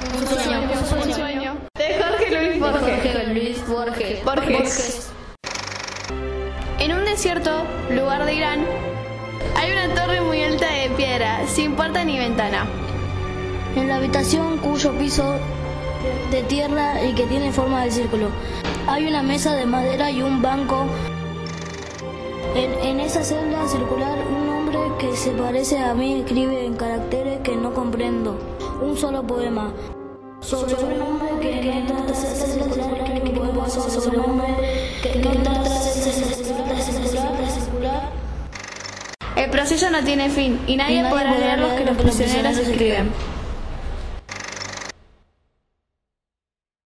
Un sueño. De Jorge Luis Borges. Jorge Luis Borges. Borges. En un desierto, lugar de Irán, hay una torre muy alta de piedra, sin puerta ni ventana. En la habitación cuyo piso de tierra y que tiene forma de círculo. Hay una mesa de madera y un banco. En, en esa celda circular un hombre que se parece a mí escribe en caracteres que no comprendo un solo poema. Sobre un hombre que, que entra tras esa circular un poema sobre un hombre que, que entra tras esa circular, circular, circular. El proceso no tiene fin y nadie, Y nadie podrá leer lo que leer los lo que los prisioneros escriben.